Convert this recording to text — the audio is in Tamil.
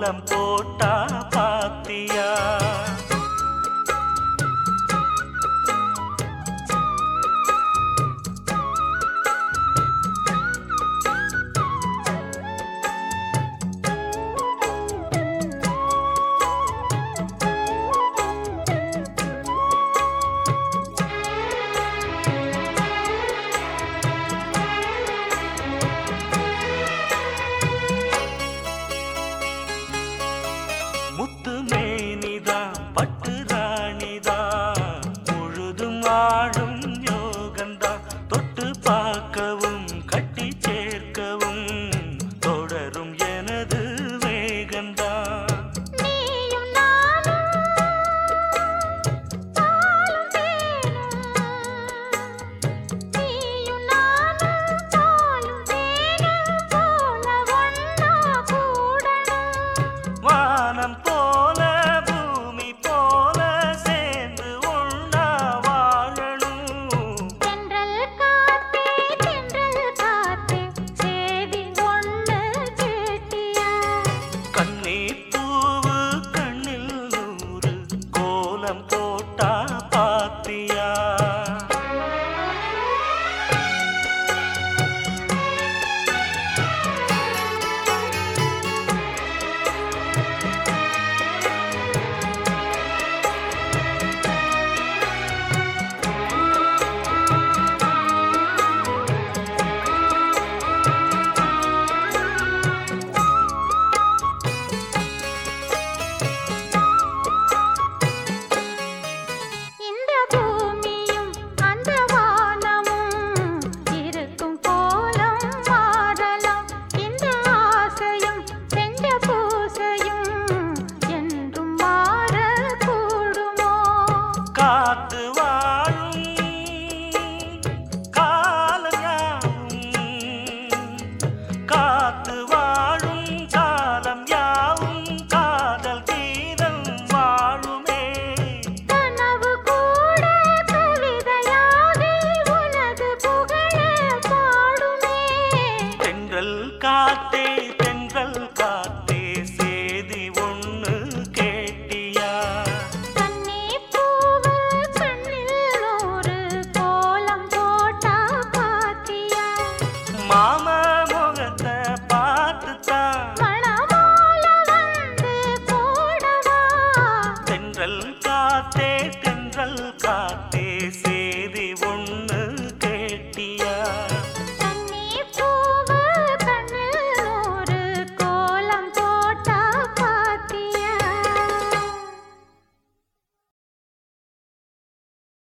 கோலம் போட்டா பாத்தியா? காத்து வாழும் காலம் யாவும்? காத்து வாழும் காலம் யாவும்? காதல் தீரம் வாழுமே. கனவு கூட கவிதையாக உனது புகழ பாடுமே. தென்றல் காத்தே தென்றல் கா करते से